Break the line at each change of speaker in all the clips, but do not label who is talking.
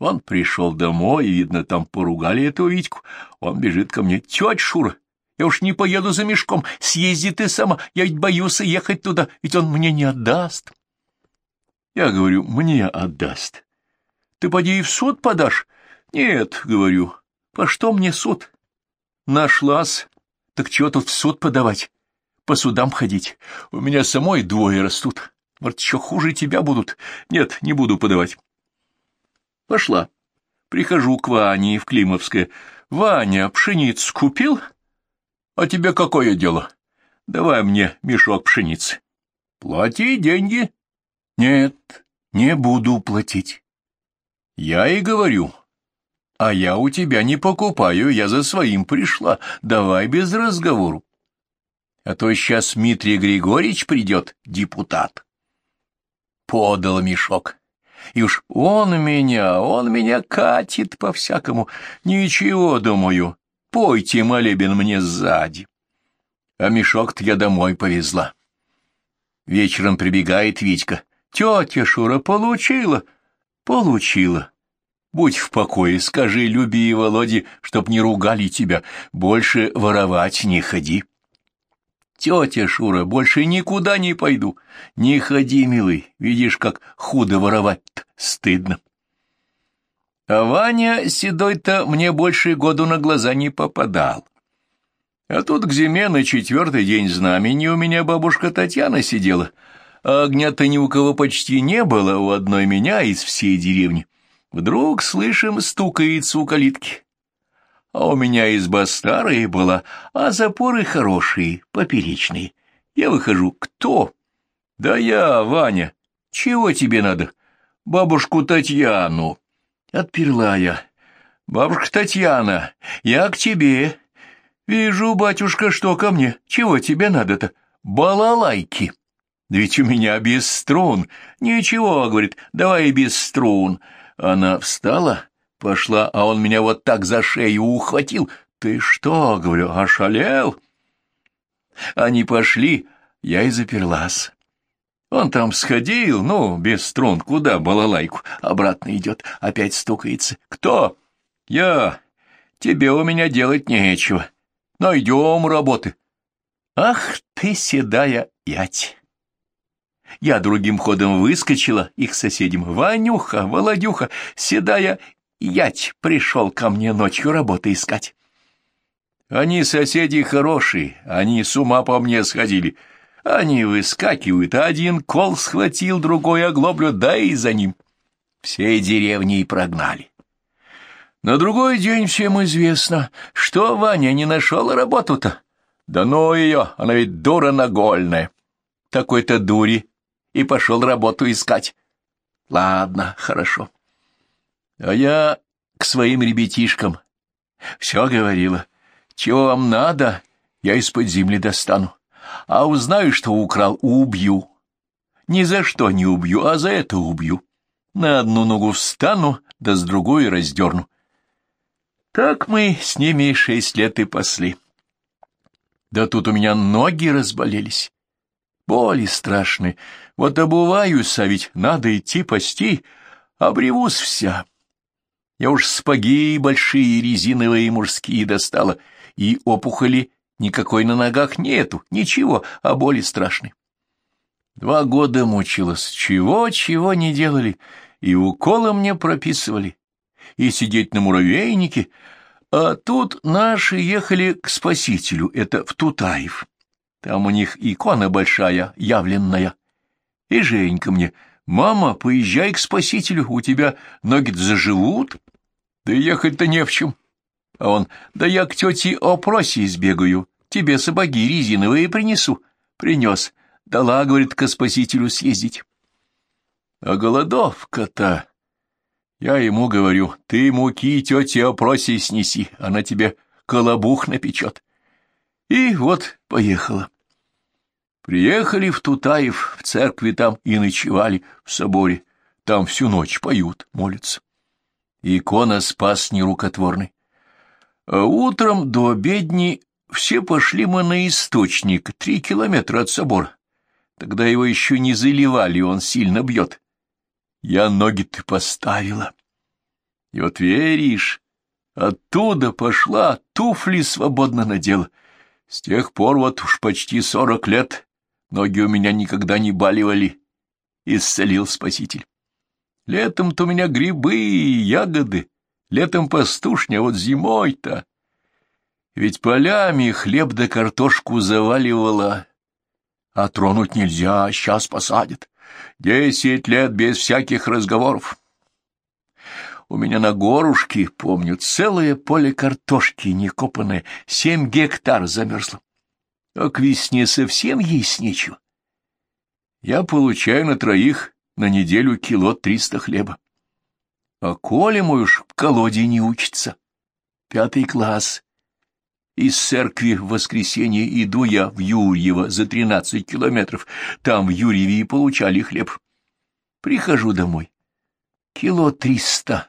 Он пришел домой, и, видно, там поругали эту Витьку. Он бежит ко мне. Тетя Шура, я уж не поеду за мешком. Съезди ты сама. Я ведь боюсь ехать туда, ведь он мне не отдаст. Я говорю, мне отдаст. Ты поди и в суд подашь. Нет, говорю, по что мне суд? Нашлась. Так чего тут в суд подавать? По судам ходить. У меня самой двое растут. Может, еще хуже тебя будут. Нет, не буду подавать. Пошла. Прихожу к Ване в Климовское. Ваня, пшеницу купил? А тебе какое дело? Давай мне мешок пшеницы. Плати деньги. Нет, не буду платить. Я и говорю. А я у тебя не покупаю, я за своим пришла. Давай без разговору. А то сейчас Дмитрий Григорьевич придет, депутат. Подал мешок. И уж он меня, он меня катит по-всякому. Ничего, думаю, пойте молебен мне сзади. А мешок-то я домой повезла. Вечером прибегает Витька. Тетя Шура получила? Получила. Будь в покое, скажи Люби Володе, чтоб не ругали тебя. Больше воровать не ходи. Тетя Шура, больше никуда не пойду. Не ходи, милый, видишь, как худо воровать -то. стыдно. А Ваня седой-то мне больше году на глаза не попадал. А тут к зиме на четвертый день знамени у меня бабушка Татьяна сидела, а огня-то ни у кого почти не было, у одной меня из всей деревни. Вдруг слышим, стукается у калитки. А у меня изба старая была, а запоры хорошие, поперечные. Я выхожу. Кто? Да я, Ваня. Чего тебе надо? Бабушку Татьяну. Отперла я. Бабушка Татьяна, я к тебе. Вижу, батюшка, что ко мне. Чего тебе надо-то? Балалайки. Да ведь у меня без струн. Ничего, говорит, давай без струн. Она встала, пошла, а он меня вот так за шею ухватил. Ты что, говорю, ошалел? Они пошли, я и заперлась. Он там сходил, ну, без струн, куда балалайку, обратно идет, опять стукается. Кто? Я. Тебе у меня делать нечего. Найдем работы. Ах ты, седая ять! Я другим ходом выскочила их соседям. Ванюха, Володюха, седая ять пришел ко мне ночью работы искать. Они соседи хорошие, они с ума по мне сходили. Они выскакивают, один кол схватил, другой оглоблю, да и за ним. Все деревни прогнали. На другой день всем известно, что Ваня не нашел работу-то. Да ну ее, она ведь дура нагольная. Такой-то дури и пошел работу искать. Ладно, хорошо. А я к своим ребятишкам все говорила. Чего вам надо, я из-под земли достану. А узнаю, что украл, убью. Ни за что не убью, а за это убью. На одну ногу встану, да с другой раздерну. Так мы с ними шесть лет и пасли. Да тут у меня ноги разболелись. Боли страшные. Вот обуваюсь, а ведь надо идти пасти, обревусь вся. Я уж спаги большие резиновые мужские достала, и опухоли никакой на ногах нету, ничего, а боли страшные. Два года мучилась, чего-чего не делали, и уколы мне прописывали, и сидеть на муравейнике, а тут наши ехали к спасителю, это в Тутаев. Там у них икона большая, явленная. И Женька мне, «Мама, поезжай к спасителю, у тебя ноги заживут, да ехать-то не в чем». А он, «Да я к тете Опросе избегаю, тебе сапоги резиновые принесу». Принес, дала, говорит, к спасителю съездить. А голодовка-то... Я ему говорю, ты муки тете Опросе снеси, она тебе колобух напечет. И вот поехала. Приехали в Тутаев, в церкви там и ночевали в соборе. Там всю ночь поют, молятся. Икона спас нерукотворный. А утром до обедни все пошли мы на источник, три километра от собора. Тогда его еще не заливали, он сильно бьет. Я ноги-то поставила. И вот веришь, оттуда пошла, туфли свободно надела. С тех пор вот уж почти сорок лет ноги у меня никогда не баливали. Исцелил Спаситель. Летом-то у меня грибы и ягоды, летом пастушня, а вот зимой-то... Ведь полями хлеб да картошку заваливала, а тронуть нельзя, сейчас посадят. Десять лет без всяких разговоров. У меня на горушке, помню, целое поле картошки некопанное, семь гектар замерзло. А к весне совсем есть нечего. Я получаю на троих на неделю кило триста хлеба. А Коля мой уж в колоде не учится. Пятый класс. Из церкви в воскресенье иду я в Юрьево за тринадцать километров. Там в Юрьеве и получали хлеб. Прихожу домой. Кило триста.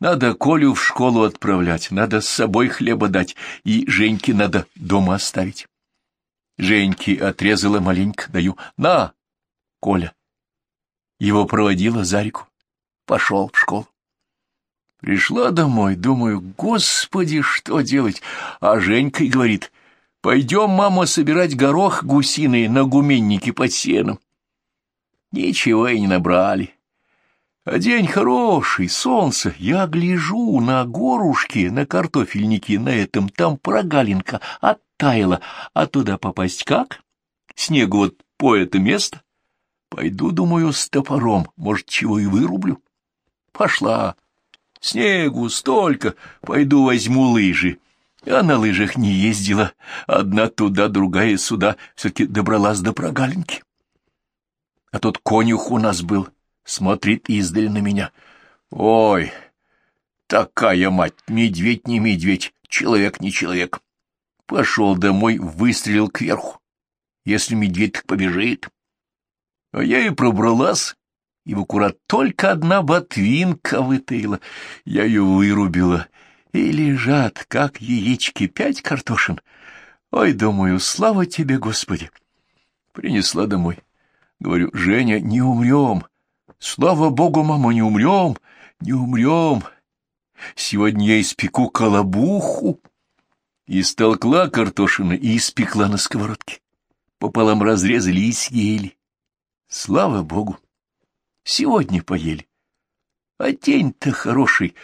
Надо Колю в школу отправлять, надо с собой хлеба дать, и Женьке надо дома оставить. Женьке отрезала маленько, даю. На, Коля. Его проводила за реку. Пошел в школу. Пришла домой, думаю, господи, что делать? А Женька и говорит, пойдем, мама, собирать горох гусиный на гуменнике под сеном. Ничего и не набрали. А день хороший, солнце. Я гляжу на горушки, на картофельники, на этом там прогалинка оттаяла. А туда попасть как? Снегу вот по это место. Пойду, думаю, с топором, может, чего и вырублю. Пошла. Снегу столько, пойду возьму лыжи. А на лыжах не ездила, одна туда, другая сюда, все-таки добралась до прогалинки. А тот конюх у нас был, смотрит издали на меня. Ой, такая мать, медведь не медведь, человек не человек. Пошел домой, выстрелил кверху. Если медведь так побежит. А я и пробралась, и в аккурат только одна ботвинка вытаила. Я ее вырубила, и лежат, как яички, пять картошин. Ой, думаю, слава тебе, Господи! Принесла домой. Говорю, Женя, не умрем. Слава богу, мама, не умрем, не умрем. Сегодня я испеку колобуху. И столкла картошины и испекла на сковородке. Пополам разрезали и съели. Слава богу. Сегодня поели. А день-то хороший.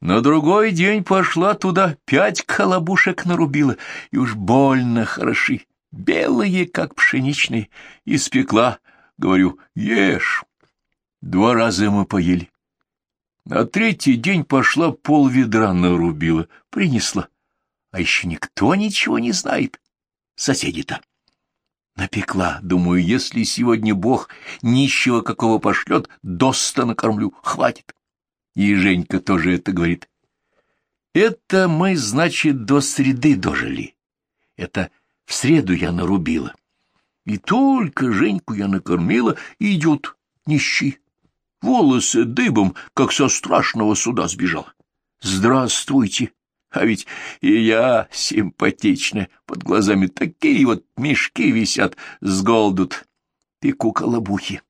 На другой день пошла туда, пять колобушек нарубила, и уж больно хороши, белые, как пшеничные, испекла. Говорю, ешь. Два раза мы поели. На третий день пошла пол ведра нарубила, принесла. А еще никто ничего не знает. Соседи-то. Напекла, думаю, если сегодня Бог нищего какого пошлет, доста накормлю, хватит. И Женька тоже это говорит. Это мы, значит, до среды дожили. Это в среду я нарубила. И только Женьку я накормила, и идет нищий волосы дыбом, как со страшного суда сбежал. Здравствуйте! А ведь и я симпатичная, под глазами такие вот мешки висят, с голдут. Пеку колобухи.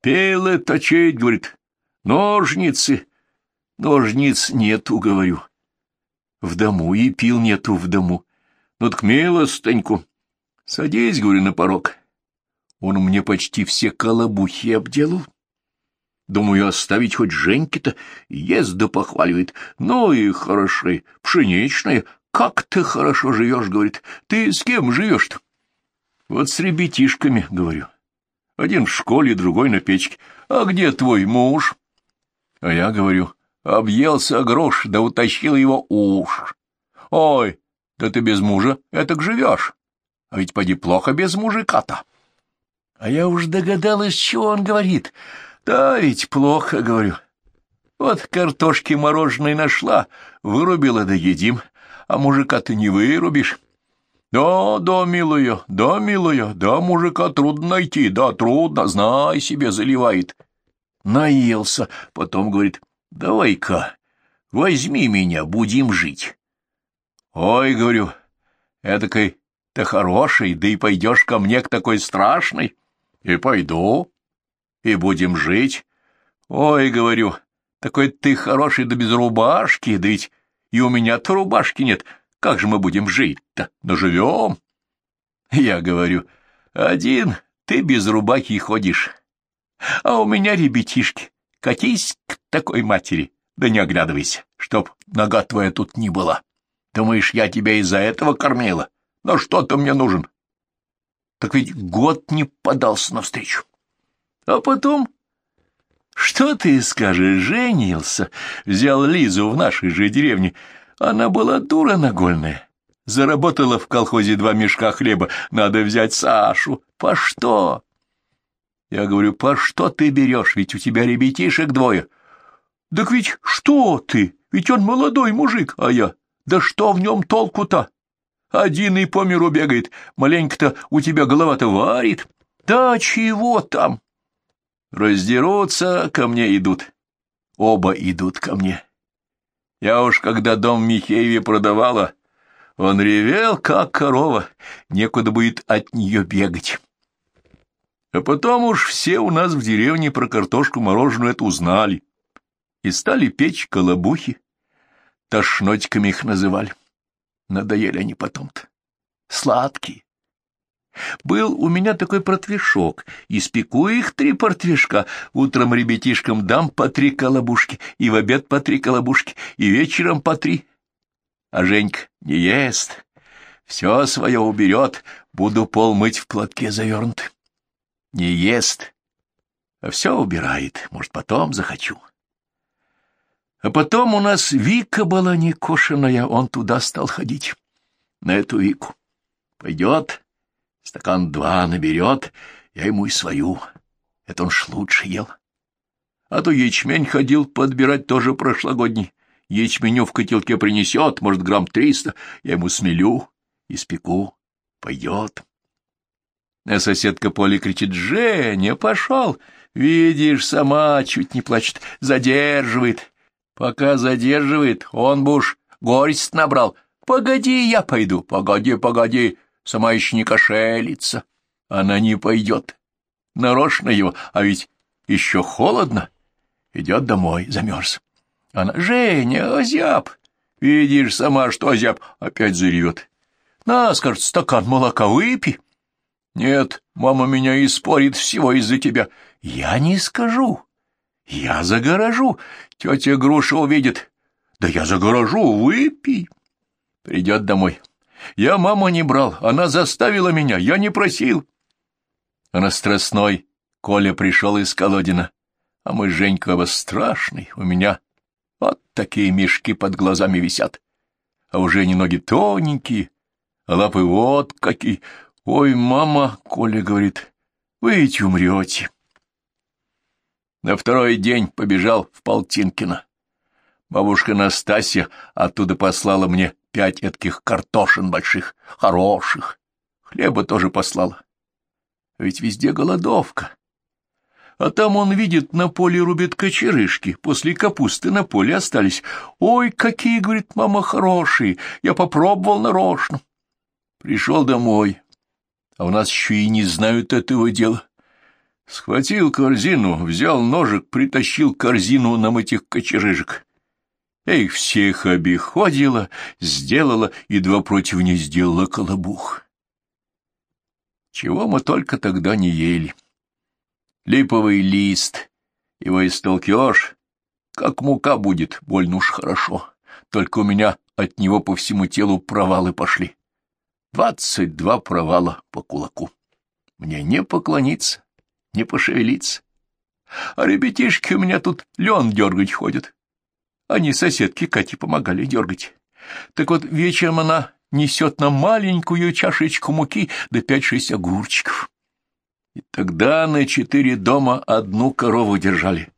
Пелы точить, говорит, ножницы. Ножниц нету, говорю. В дому и пил нету в дому. Ну так милостыньку. Садись, говорю, на порог. Он мне почти все колобухи обделал. Думаю, оставить хоть Женьке-то, ест да похваливает. Ну и хороши, пшеничная. Как ты хорошо живешь, говорит. Ты с кем живешь-то? Вот с ребятишками, говорю. Один в школе, другой на печке. А где твой муж? А я говорю, объелся грош, да утащил его уж. Ой, да ты без мужа этак живешь. А ведь поди плохо без мужика-то. А я уж догадалась, что он говорит. Да ведь плохо, говорю. Вот картошки мороженой нашла, вырубила да едим, а мужика ты не вырубишь. Да, да, милая, да, милая, да, мужика трудно найти, да, трудно, знай себе, заливает. Наелся, потом говорит, давай-ка, возьми меня, будем жить. Ой, говорю, эдакой ты хороший, да и пойдешь ко мне к такой страшной. И пойду, и будем жить. Ой, говорю, Такой ты хороший, да без рубашки, да ведь и у меня-то рубашки нет. Как же мы будем жить-то? Наживем. Я говорю, один ты без рубахи ходишь, а у меня ребятишки. Катись к такой матери, да не оглядывайся, чтоб нога твоя тут не была. Думаешь, я тебя из-за этого кормила? Но что ты мне нужен? Так ведь год не подался навстречу. А потом... Что ты скажешь, женился, взял Лизу в нашей же деревне. Она была дура нагольная. Заработала в колхозе два мешка хлеба. Надо взять Сашу. По что? Я говорю, по что ты берешь? Ведь у тебя ребятишек двое. Так ведь что ты? Ведь он молодой мужик, а я... Да что в нем толку-то? Один и по миру бегает, маленько-то у тебя голова-то варит. Да чего там? Раздерутся, ко мне идут. Оба идут ко мне. Я уж когда дом Михееве продавала, он ревел, как корова, некуда будет от нее бегать. А потом уж все у нас в деревне про картошку мороженую это узнали и стали печь колобухи. Тошнотиками их называли. Надоели они потом-то. Сладкие. Был у меня такой портвишок. Испеку их три портвишка. Утром ребятишкам дам по три колобушки, и в обед по три колобушки, и вечером по три. А Женька не ест. Все свое уберет, буду пол мыть в платке завернут не ест, а все убирает, может, потом захочу. А потом у нас Вика была некошенная, он туда стал ходить, на эту Вику. Пойдет, стакан два наберет, я ему и свою. Это он ж лучше ел. А то ячмень ходил подбирать тоже прошлогодний. Ячменю в котелке принесет, может, грамм триста, я ему смелю, испеку, пойдет. А соседка Поля кричит, «Женя, пошел! Видишь, сама чуть не плачет, задерживает. Пока задерживает, он бы уж горесть набрал. Погоди, я пойду, погоди, погоди, сама еще не кошелится. Она не пойдет. Нарочно его, а ведь еще холодно. Идет домой, замерз. Она, Женя, озяб. Видишь сама, что озяб, опять заревет. На, скажет, стакан молока выпей. Нет, мама меня испорит всего из-за тебя. Я не скажу. Я загорожу. Тетя Груша увидит. Да я загорожу, выпей. Придет домой. Я маму не брал, она заставила меня, я не просил. А на Страстной Коля пришел из Колодина, а мы с Женькой оба страшный, у меня вот такие мешки под глазами висят. А у Жени ноги тоненькие, а лапы вот какие, «Ой, мама», — Коля говорит, — «вы ведь умрете». На второй день побежал в Полтинкино. Бабушка Настасья оттуда послала мне пять этких картошин больших, хороших. Хлеба тоже послала. Ведь везде голодовка. А там он видит, на поле рубят кочерышки, после капусты на поле остались. «Ой, какие, — говорит, — мама, хорошие, я попробовал нарочно». Пришел домой, а у нас еще и не знают этого дела. Схватил корзину, взял ножик, притащил корзину нам этих кочерыжек. Я их всех обиходила, сделала и два против не сделала колобух. Чего мы только тогда не ели. Липовый лист, его истолкешь, как мука будет, больно уж хорошо. Только у меня от него по всему телу провалы пошли. Двадцать два провала по кулаку. Мне не поклониться, не пошевелиться. А ребятишки у меня тут лен дергать ходят. Они соседки Кате помогали дергать. Так вот вечером она несет нам маленькую чашечку муки да пять-шесть огурчиков. И тогда на четыре дома одну корову держали,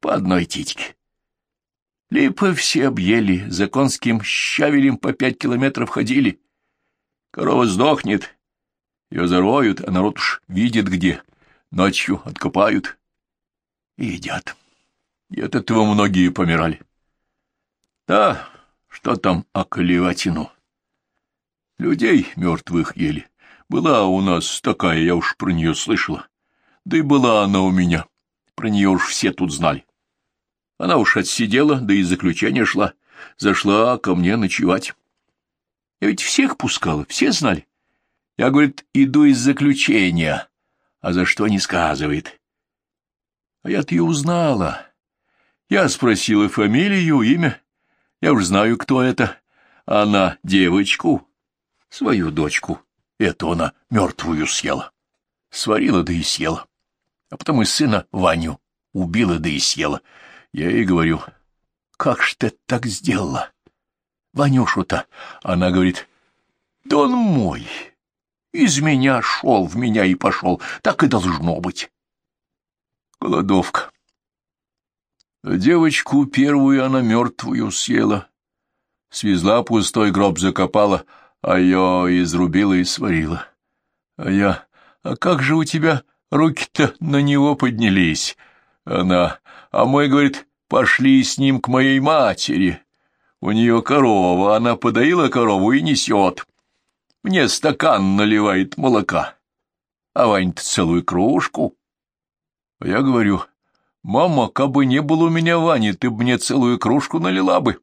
по одной титьке. Липы все объели, за конским щавелем по пять километров ходили, Корова сдохнет, ее зароют, а народ уж видит где. Ночью откопают и едят. И от этого многие помирали. Да, что там о колеватину? Людей мертвых ели. Была у нас такая, я уж про нее слышала. Да и была она у меня. Про нее уж все тут знали. Она уж отсидела, да и заключение шла. Зашла ко мне ночевать. Я ведь всех пускала, все знали. Я, говорит, иду из заключения, а за что не сказывает. А я-то ее узнала. Я спросила фамилию, имя. Я уж знаю, кто это. Она девочку, свою дочку. Эту она мертвую съела. Сварила, да и съела. А потом и сына Ваню убила, да и съела. Я ей говорю, как ж ты так сделала? Ванюшу-то. Она говорит, да он мой. Из меня шел, в меня и пошел. Так и должно быть. Голодовка. Девочку первую она мертвую съела. Свезла пустой гроб, закопала, а ее изрубила и сварила. А я... А как же у тебя руки-то на него поднялись? Она... А мой, говорит, пошли с ним к моей матери. У нее корова, она подоила корову и несет. Мне стакан наливает молока, а Вань-то целую кружку. А я говорю, мама, кабы не было у меня Вани, ты бы мне целую кружку налила бы.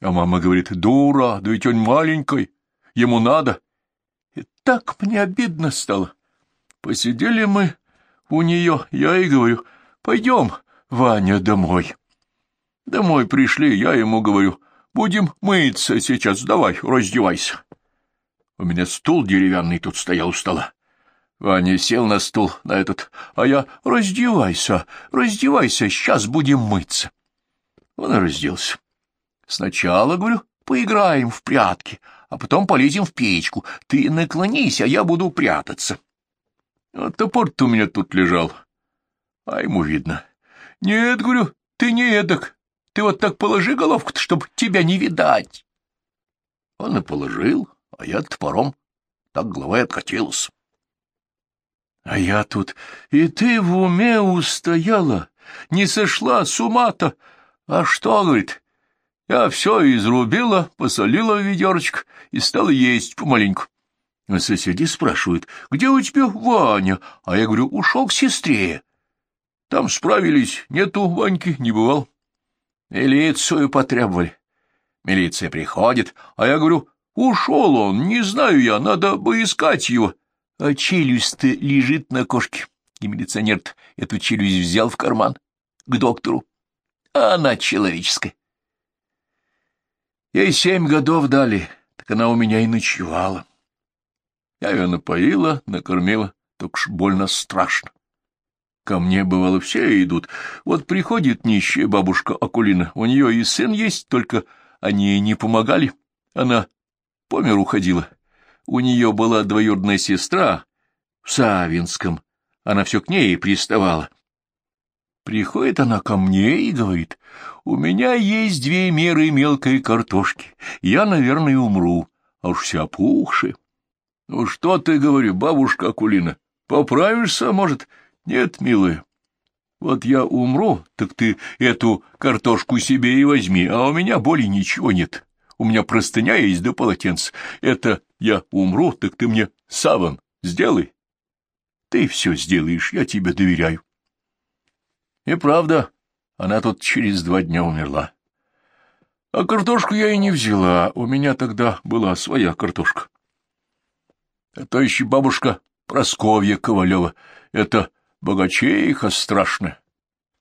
А мама говорит, дура, да ведь он маленький, ему надо. И так мне обидно стало. Посидели мы у нее, я и говорю, пойдем, Ваня, домой. Домой пришли, я ему говорю, будем мыться сейчас, давай, раздевайся. У меня стул деревянный тут стоял у стола. Ваня сел на стул, на этот, а я «Раздевайся, раздевайся, сейчас будем мыться». Он разделся. Сначала, говорю, поиграем в прятки, а потом полезем в печку. Ты наклонись, а я буду прятаться. А топор-то у меня тут лежал. А ему видно. Нет, говорю, ты не эдак. Ты вот так положи головку-то, чтобы тебя не видать. Он и положил, а я топором так головой откатилась. А я тут, и ты в уме устояла, не сошла с ума-то. А что, говорит, я все изрубила, посолила в ведерочко и стала есть помаленьку. А соседи спрашивают, где у тебя Ваня? А я говорю, ушел к сестре. Там справились, нету Ваньки, не бывал. Милицию потребовали. Милиция приходит, а я говорю, ушел он, не знаю я, надо бы искать его. А челюсть-то лежит на кошке. И милиционер эту челюсть взял в карман к доктору. А она человеческая. Ей семь годов дали, так она у меня и ночевала. Я ее напоила, накормила, только ж больно страшно. Ко мне, бывало, все идут. Вот приходит нищая бабушка Акулина, у нее и сын есть, только они ей не помогали. Она по миру ходила. У нее была двоюродная сестра в Савинском. Она все к ней приставала. Приходит она ко мне и говорит, «У меня есть две меры мелкой картошки. Я, наверное, умру, а уж вся опухшая». «Ну что ты, говорю, бабушка Акулина, поправишься, может?» «Нет, милая, вот я умру, так ты эту картошку себе и возьми, а у меня боли ничего нет. У меня простыня есть да полотенце. Это я умру, так ты мне саван сделай. Ты все сделаешь, я тебе доверяю. И правда, она тут через два дня умерла. А картошку я и не взяла, у меня тогда была своя картошка. А то еще бабушка Просковья Ковалева, это богачейха страшная.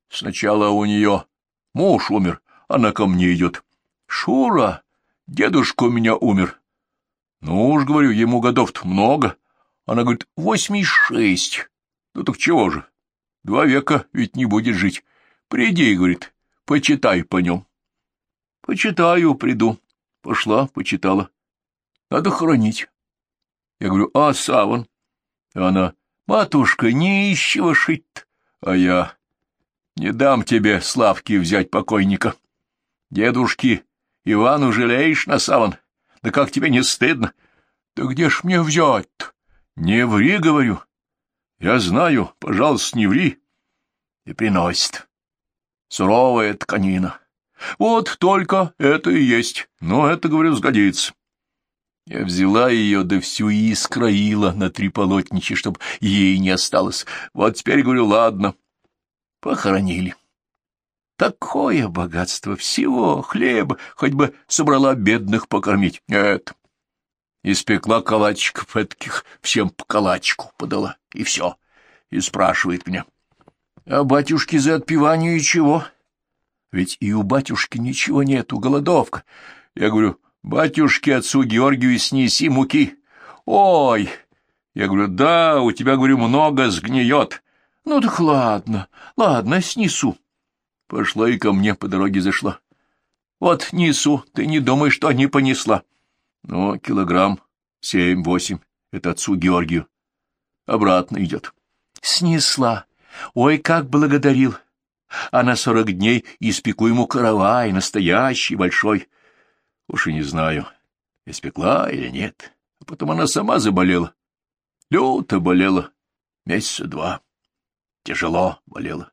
Сначала у нее муж умер, она ко мне идет. Шура, дедушка у меня умер. Ну уж, говорю, ему годов-то много. Она говорит, восемьдесят шесть. Ну так чего же? Два века ведь не будет жить. Приди, говорит, почитай по нем. Почитаю, приду. Пошла, почитала. Надо хоронить. Я говорю, а саван? Она, матушка, не ищего шить А я, не дам тебе, Славки, взять покойника. Дедушки, Ивану жалеешь на саван? Да как тебе не стыдно? Да где ж мне взять-то? Не ври, говорю. Я знаю, пожалуйста, не ври. И приносит. Суровая тканина. Вот только это и есть. Но это, говорю, сгодится. Я взяла ее, да всю и скроила на три полотничья, чтоб ей не осталось. Вот теперь, говорю, ладно. Похоронили. Такое богатство всего, хлеба, хоть бы собрала бедных покормить. Нет, испекла калачиков этких, всем по калачику подала, и все. И спрашивает меня, а батюшки за отпевание чего? Ведь и у батюшки ничего нету, голодовка. Я говорю, батюшке отцу Георгию снеси муки. Ой! Я говорю, да, у тебя, говорю, много сгниет. Ну так ладно, ладно, снесу. Пошла и ко мне по дороге зашла. Вот несу, ты не думай, что не понесла. Ну, килограмм семь-восемь, это отцу Георгию. Обратно идет. Снесла. Ой, как благодарил. А на сорок дней испеку ему каравай, настоящий, большой. Уж и не знаю, испекла или нет. А потом она сама заболела. Люто болела. Месяца два. Тяжело болела.